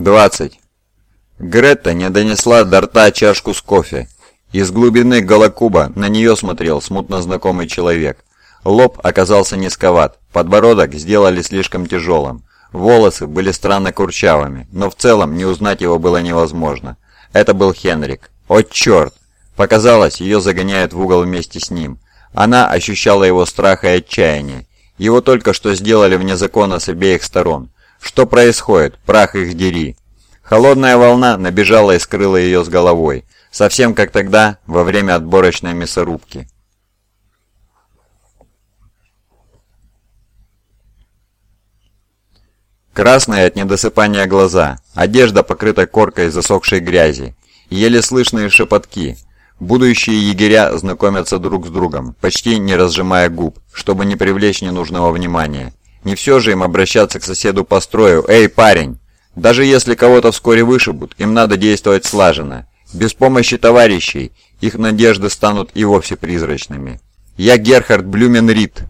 20. Гретта не донесла до рта чашку с кофе. Из глубины голокуба на нее смотрел смутно знакомый человек. Лоб оказался низковат, подбородок сделали слишком тяжелым. Волосы были странно курчавыми, но в целом не узнать его было невозможно. Это был Хенрик. О черт! Показалось, ее загоняют в угол вместе с ним. Она ощущала его страх и отчаяние. Его только что сделали вне закона с обеих сторон. Что происходит? Прах их дери. Холодная волна набежала и скрыла ее с головой. Совсем как тогда, во время отборочной мясорубки. Красные от недосыпания глаза, одежда покрыта коркой засохшей грязи, еле слышные шепотки. Будущие егеря знакомятся друг с другом, почти не разжимая губ, чтобы не привлечь ненужного внимания. Не все же им обращаться к соседу по строю «Эй, парень!» Даже если кого-то вскоре вышибут, им надо действовать слаженно. Без помощи товарищей их надежды станут и вовсе призрачными. Я Герхард Блюменрид.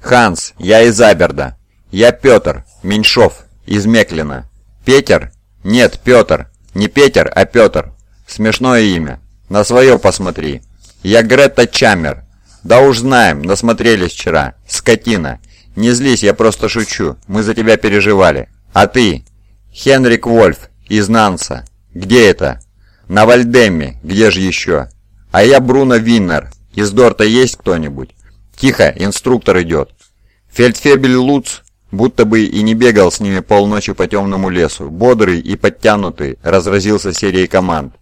Ханс, я из Аберда. Я Петр Меньшов из Меклина. Петер? Нет, Петр. Не Петер, а Петр. Смешное имя. На свое посмотри. Я Гретта Чаммер. Да уж знаем, насмотрелись вчера. Скотина. Не злись, я просто шучу. Мы за тебя переживали. А ты? Хенрик Вольф из Нанса. Где это? На Вальдемме. Где же еще? А я Бруно Виннер. Из Дорта есть кто-нибудь? Тихо, инструктор идет. Фельдфебель Луц будто бы и не бегал с ними полночи по темному лесу, бодрый и подтянутый, разразился серией команд.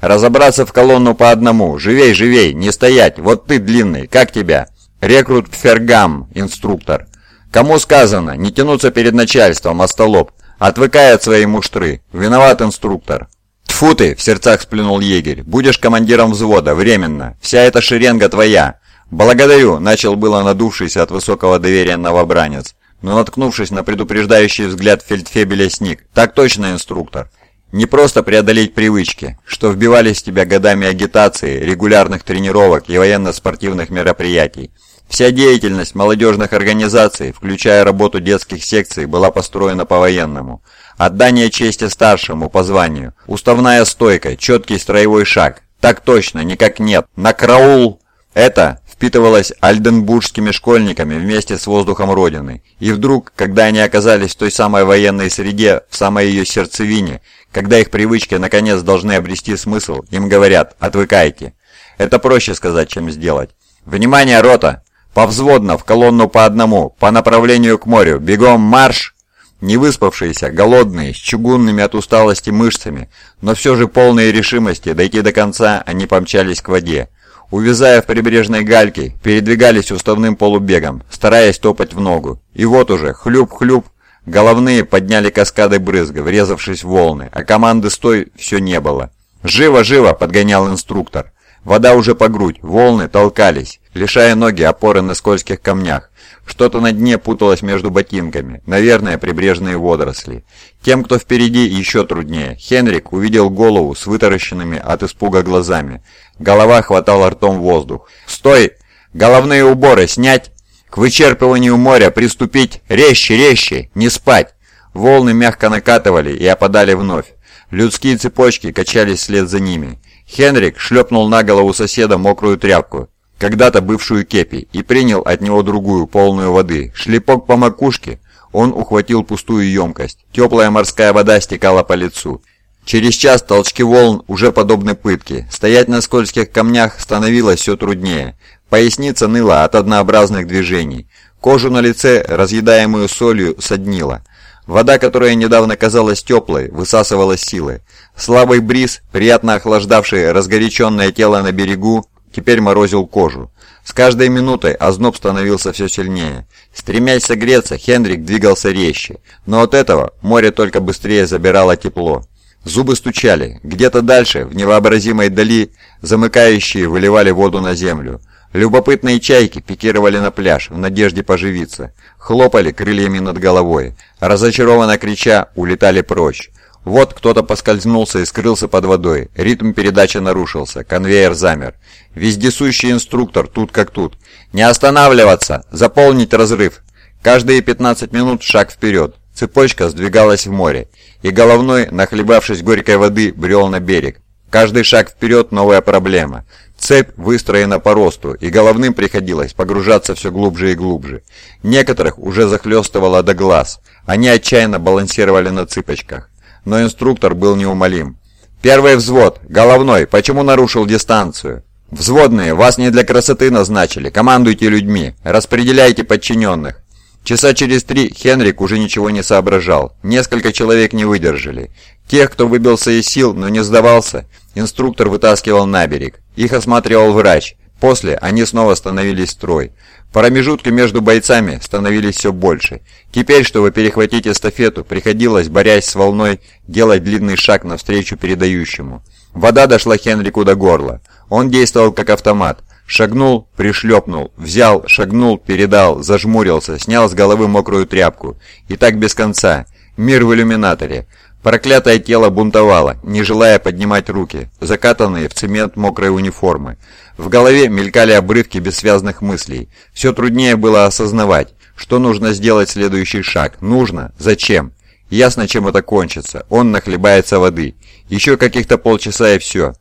«Разобраться в колонну по одному! Живей, живей! Не стоять! Вот ты длинный! Как тебя?» «Рекрут Фергам, инструктор!» «Кому сказано? Не тянуться перед начальством, остолоп! Отвыкай от своей муштры! Виноват инструктор!» «Тьфу ты!» — в сердцах сплюнул егерь. «Будешь командиром взвода, временно! Вся эта шеренга твоя!» «Благодарю!» — начал было надувшийся от высокого доверия новобранец но наткнувшись на предупреждающий взгляд фельдфебеля сник. «Так точно, инструктор. Не просто преодолеть привычки, что вбивались в тебя годами агитации, регулярных тренировок и военно-спортивных мероприятий. Вся деятельность молодежных организаций, включая работу детских секций, была построена по-военному. Отдание чести старшему по званию, уставная стойка, четкий строевой шаг. Так точно, никак нет. На караул! Это впитывалась альденбургскими школьниками вместе с воздухом Родины. И вдруг, когда они оказались в той самой военной среде, в самой ее сердцевине, когда их привычки наконец должны обрести смысл, им говорят «отвыкайте». Это проще сказать, чем сделать. «Внимание, рота! Повзводно, в колонну по одному, по направлению к морю, бегом марш!» Невыспавшиеся, голодные, с чугунными от усталости мышцами, но все же полные решимости дойти до конца, они помчались к воде увязая в прибрежной гальке, передвигались уставным полубегом, стараясь топать в ногу. И вот уже, хлюп-хлюп, головные подняли каскады брызга, врезавшись в волны, а команды «Стой» все не было. «Живо, живо!» — подгонял инструктор. Вода уже по грудь, волны толкались, лишая ноги опоры на скользких камнях. Что-то на дне путалось между ботинками, наверное, прибрежные водоросли. Тем, кто впереди, еще труднее. Хенрик увидел голову с вытаращенными от испуга глазами. Голова хватала ртом воздух. «Стой! Головные уборы снять! К вычерпыванию моря приступить! Резче, резче! Не спать!» Волны мягко накатывали и опадали вновь. Людские цепочки качались вслед за ними. Хенрик шлепнул на голову соседа мокрую тряпку, когда-то бывшую кепи, и принял от него другую, полную воды. Шлепок по макушке, он ухватил пустую емкость. Теплая морская вода стекала по лицу. Через час толчки волн уже подобны пытке. Стоять на скользких камнях становилось все труднее. Поясница ныла от однообразных движений. Кожу на лице, разъедаемую солью, соднила. Вода, которая недавно казалась теплой, высасывала силы. Слабый бриз, приятно охлаждавший разгоряченное тело на берегу, теперь морозил кожу. С каждой минутой озноб становился все сильнее. Стремясь согреться, Хендрик двигался резче, но от этого море только быстрее забирало тепло. Зубы стучали. Где-то дальше, в невообразимой дали, замыкающие выливали воду на землю. Любопытные чайки пикировали на пляж в надежде поживиться. Хлопали крыльями над головой. Разочарованно крича, улетали прочь. Вот кто-то поскользнулся и скрылся под водой. Ритм передачи нарушился. Конвейер замер. Вездесущий инструктор тут как тут. «Не останавливаться! Заполнить разрыв!» Каждые 15 минут шаг вперед. Цепочка сдвигалась в море, и головной, нахлебавшись горькой воды, брел на берег. Каждый шаг вперед – новая проблема. Цепь выстроена по росту, и головным приходилось погружаться все глубже и глубже. Некоторых уже захлестывало до глаз. Они отчаянно балансировали на цыпочках. Но инструктор был неумолим. «Первый взвод! Головной! Почему нарушил дистанцию?» «Взводные, вас не для красоты назначили. Командуйте людьми. Распределяйте подчиненных. Часа через три Хенрик уже ничего не соображал. Несколько человек не выдержали. Тех, кто выбился из сил, но не сдавался, инструктор вытаскивал на берег. Их осматривал врач. После они снова становились строй. Промежутки между бойцами становились все больше. Теперь, чтобы перехватить эстафету, приходилось, борясь с волной, делать длинный шаг навстречу передающему. Вода дошла Хенрику до горла. Он действовал как автомат. Шагнул, пришлепнул, взял, шагнул, передал, зажмурился, снял с головы мокрую тряпку. И так без конца. Мир в иллюминаторе. Проклятое тело бунтовало, не желая поднимать руки, закатанные в цемент мокрой униформы. В голове мелькали обрывки бессвязных мыслей. Все труднее было осознавать, что нужно сделать следующий шаг. Нужно? Зачем? Ясно, чем это кончится. Он нахлебается воды. Еще каких-то полчаса и все.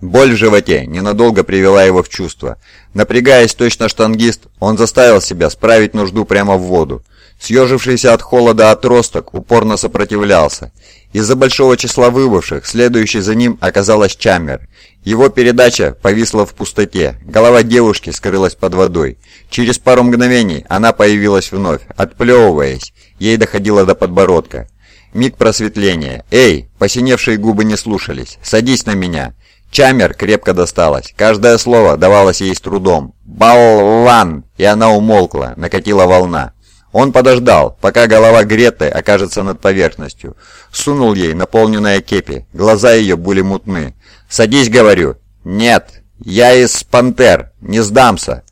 Боль в животе ненадолго привела его в чувство. Напрягаясь точно штангист, он заставил себя справить нужду прямо в воду. Съежившийся от холода отросток упорно сопротивлялся. Из-за большого числа выбывших, следующий за ним оказалась Чаммер. Его передача повисла в пустоте. Голова девушки скрылась под водой. Через пару мгновений она появилась вновь, отплевываясь. Ей доходило до подбородка. Миг просветления. «Эй!» Посиневшие губы не слушались. «Садись на меня!» Чамер крепко досталась. Каждое слово давалось ей с трудом. «Баллан!» И она умолкла, накатила волна. Он подождал, пока голова Греты окажется над поверхностью. Сунул ей наполненные кепи. Глаза ее были мутны. «Садись, говорю!» «Нет! Я из пантер! Не сдамся!»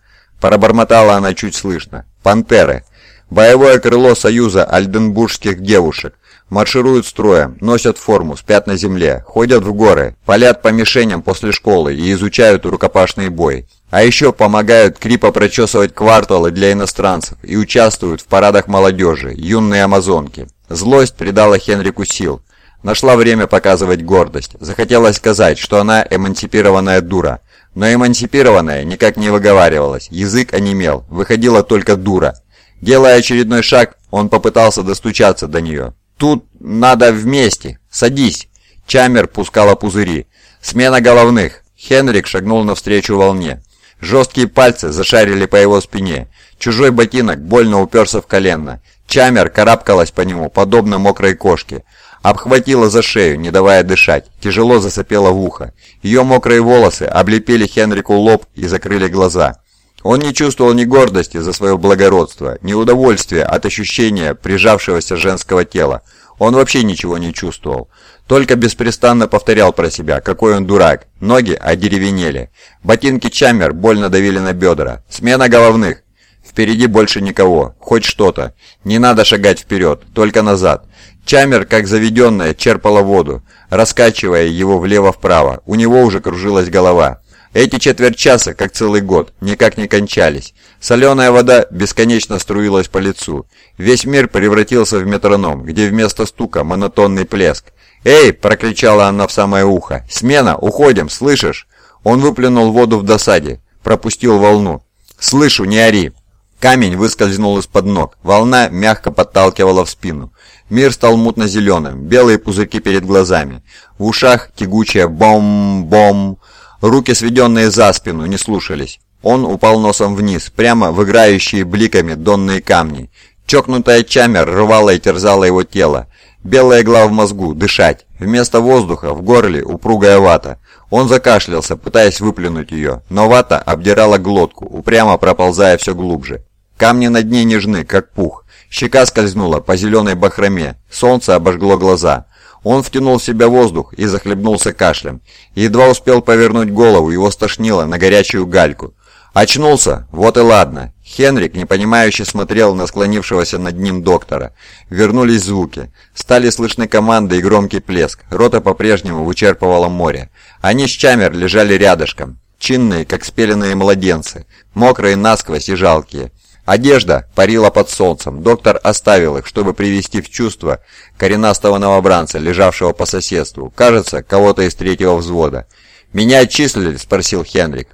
Пробормотала она чуть слышно. «Пантеры!» Боевое крыло Союза альденбургских девушек. Маршируют строем, носят форму, спят на земле, ходят в горы, палят по мишеням после школы и изучают рукопашный бой. А еще помогают крипо прочесывать кварталы для иностранцев и участвуют в парадах молодежи, юные амазонки. Злость придала Хенрику сил. Нашла время показывать гордость. Захотелось сказать, что она эмансипированная дура. Но эмансипированная никак не выговаривалась, язык онемел, выходила только дура. Делая очередной шаг, он попытался достучаться до нее. «Тут надо вместе. Садись!» Чамер пускала пузыри. «Смена головных!» Хенрик шагнул навстречу волне. Жесткие пальцы зашарили по его спине. Чужой ботинок больно уперся в колено. Чамер карабкалась по нему, подобно мокрой кошке. Обхватила за шею, не давая дышать. Тяжело засопела в ухо. Ее мокрые волосы облепили Хенрику лоб и закрыли глаза. Он не чувствовал ни гордости за свое благородство, ни удовольствия от ощущения прижавшегося женского тела. Он вообще ничего не чувствовал. Только беспрестанно повторял про себя, какой он дурак. Ноги одеревенели. Ботинки Чаммер больно давили на бедра. Смена головных. Впереди больше никого. Хоть что-то. Не надо шагать вперед, только назад. Чаммер, как заведенная, черпала воду, раскачивая его влево-вправо. У него уже кружилась голова. Эти четверть часа, как целый год, никак не кончались. Соленая вода бесконечно струилась по лицу. Весь мир превратился в метроном, где вместо стука монотонный плеск. «Эй!» – прокричала она в самое ухо. «Смена! Уходим! Слышишь?» Он выплюнул воду в досаде, пропустил волну. «Слышу, не ори!» Камень выскользнул из-под ног, волна мягко подталкивала в спину. Мир стал мутно-зеленым, белые пузырьки перед глазами. В ушах тягучее бом-бом. Руки, сведенные за спину, не слушались. Он упал носом вниз, прямо в играющие бликами донные камни. Чокнутая чамер рвала и терзала его тело. Белая игла в мозгу, дышать. Вместо воздуха в горле упругая вата. Он закашлялся, пытаясь выплюнуть ее, но вата обдирала глотку, упрямо проползая все глубже. Камни на дне нежны, как пух. Щека скользнула по зеленой бахроме, солнце обожгло глаза. Он втянул в себя воздух и захлебнулся кашлем. Едва успел повернуть голову, его стошнило на горячую гальку. Очнулся? Вот и ладно. Хенрик, непонимающе смотрел на склонившегося над ним доктора. Вернулись звуки. Стали слышны команды и громкий плеск. Рота по-прежнему вычерпывала море. Они с Чамер лежали рядышком. Чинные, как спеленные младенцы. Мокрые насквозь и жалкие. Одежда парила под солнцем. Доктор оставил их, чтобы привести в чувство коренастого новобранца, лежавшего по соседству. Кажется, кого-то из третьего взвода. «Меня отчислили?» – спросил Хенрик.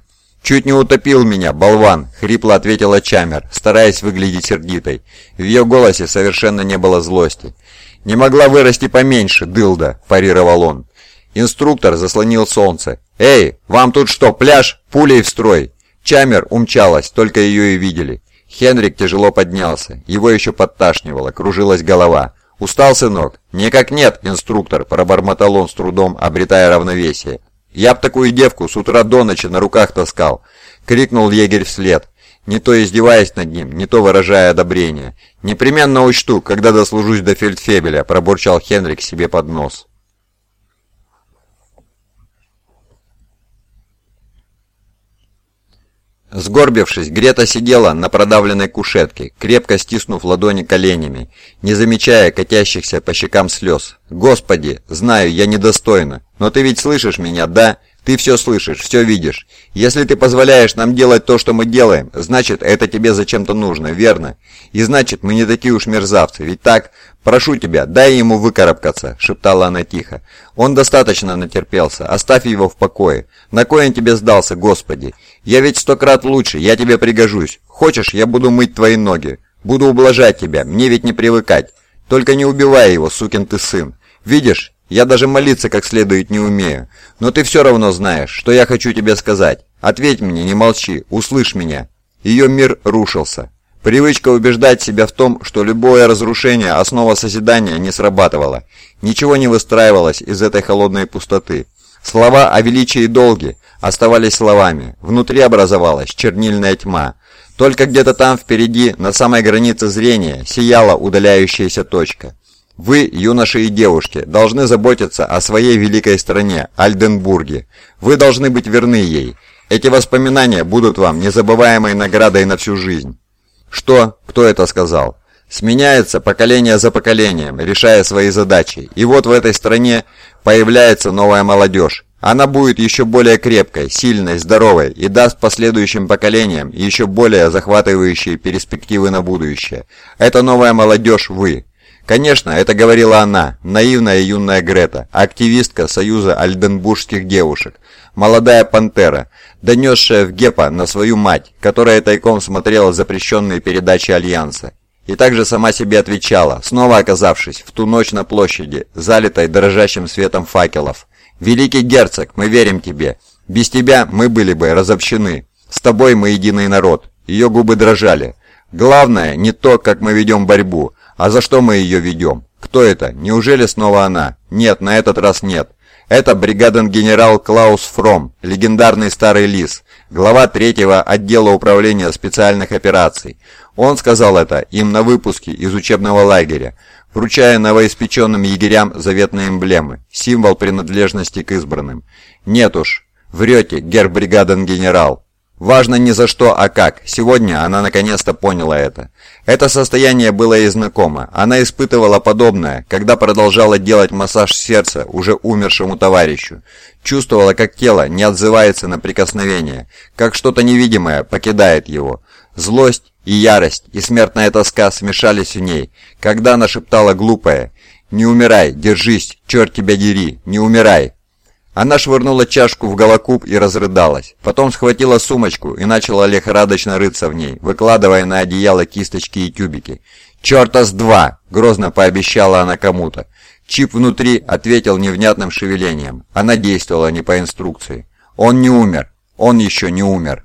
«Чуть не утопил меня, болван!» — хрипло ответила Чамер, стараясь выглядеть сердитой. В ее голосе совершенно не было злости. «Не могла вырасти поменьше, дылда!» – парировал он. Инструктор заслонил солнце. «Эй, вам тут что, пляж? Пулей в строй!» Чамер умчалась, только ее и видели. Хенрик тяжело поднялся. Его еще подташнивало, кружилась голова. «Устал, сынок?» «Никак нет, инструктор», – пробормотал он с трудом, обретая равновесие. «Я б такую девку с утра до ночи на руках таскал!» — крикнул егерь вслед, не то издеваясь над ним, не то выражая одобрение. «Непременно учту, когда дослужусь до фельдфебеля», — пробурчал Хенрик себе под нос. Сгорбившись, Грета сидела на продавленной кушетке, крепко стиснув ладони коленями, не замечая катящихся по щекам слез. «Господи, знаю, я недостойна, но ты ведь слышишь меня, да? Ты все слышишь, все видишь. Если ты позволяешь нам делать то, что мы делаем, значит, это тебе зачем-то нужно, верно? И значит, мы не такие уж мерзавцы, ведь так? Прошу тебя, дай ему выкарабкаться», — шептала она тихо. «Он достаточно натерпелся, оставь его в покое. На кой он тебе сдался, Господи? Я ведь сто крат лучше, я тебе пригожусь. Хочешь, я буду мыть твои ноги? Буду ублажать тебя, мне ведь не привыкать. Только не убивай его, сукин ты сын. Видишь, я даже молиться как следует не умею. Но ты все равно знаешь, что я хочу тебе сказать. Ответь мне, не молчи, услышь меня». Ее мир рушился. Привычка убеждать себя в том, что любое разрушение, основа созидания, не срабатывала. Ничего не выстраивалось из этой холодной пустоты. Слова о величии и долге оставались словами. Внутри образовалась чернильная тьма. Только где-то там впереди, на самой границе зрения, сияла удаляющаяся точка. Вы, юноши и девушки, должны заботиться о своей великой стране, Альденбурге. Вы должны быть верны ей. Эти воспоминания будут вам незабываемой наградой на всю жизнь. Что? Кто это сказал? Сменяется поколение за поколением, решая свои задачи. И вот в этой стране появляется новая молодежь. Она будет еще более крепкой, сильной, здоровой и даст последующим поколениям еще более захватывающие перспективы на будущее. Это новая молодежь вы. Конечно, это говорила она, наивная юная Грета, активистка Союза альденбургских девушек, молодая пантера, донесшая в Гепа на свою мать, которая тайком смотрела запрещенные передачи Альянса. И также сама себе отвечала, снова оказавшись в ту ночь на площади, залитой дрожащим светом факелов. «Великий герцог, мы верим тебе. Без тебя мы были бы разобщены. С тобой мы единый народ». Ее губы дрожали. «Главное не то, как мы ведем борьбу, а за что мы ее ведем? Кто это? Неужели снова она? Нет, на этот раз нет. Это бригаден-генерал Клаус Фром, легендарный старый лис, глава третьего отдела управления специальных операций. Он сказал это им на выпуске из учебного лагеря, вручая новоиспеченным егерям заветные эмблемы, символ принадлежности к избранным. Нет уж, врете, гербригаден-генерал. Важно не за что, а как. Сегодня она наконец-то поняла это. Это состояние было ей знакомо. Она испытывала подобное, когда продолжала делать массаж сердца уже умершему товарищу. Чувствовала, как тело не отзывается на прикосновение, как что-то невидимое покидает его. Злость и ярость, и смертная тоска смешались в ней, когда она шептала глупое «Не умирай, держись, черт тебя дери, не умирай!» Она швырнула чашку в голокуб и разрыдалась. Потом схватила сумочку и начала лихорадочно рыться в ней, выкладывая на одеяло кисточки и тюбики. «Черта с два!» — грозно пообещала она кому-то. Чип внутри ответил невнятным шевелением. Она действовала не по инструкции. «Он не умер. Он еще не умер».